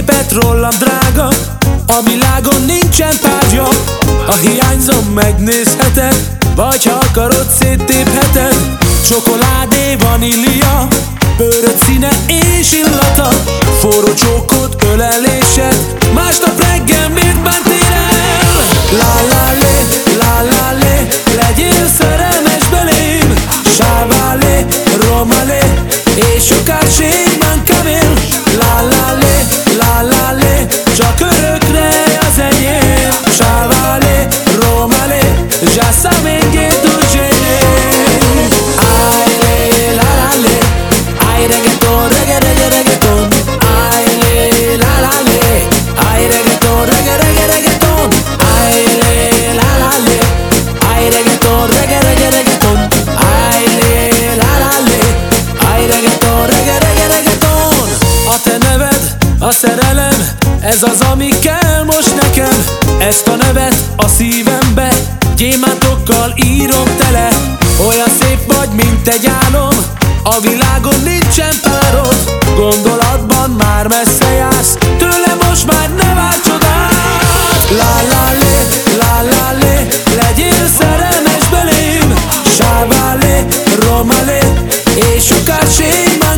képet rólam drága. A világon nincsen párja Ha hiányzom megnézheted. Vagy ha akarod széttépheted. Csokoládé, vanília Bőröd színe és illata. Forró csókod, ölelésed. Másnap reggel miért bántél el? La la lé, la la lé Legyél szerelmes belém. Sávalé, romalé És kemél szerelem Ez az, ami kell most nekem Ezt a nevet a szívembe Gyémántokkal írom tele. Olyan szép vagy, mint egy álom A világon nincsen párod. Gondolatban már messze jársz Tőle most már ne várj csodát. La la lé, la Legyél szerelmes belém. Sávalé, romalé És kemél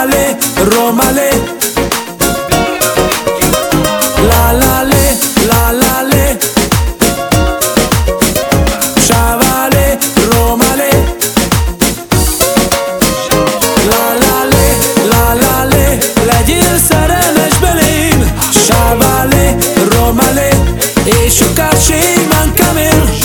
Shavale, romale. La la le, la la le. Shavale, romale. La la le, la la le. Legyél szerelmes belém. Shavale, romale. És sokáségben kemél La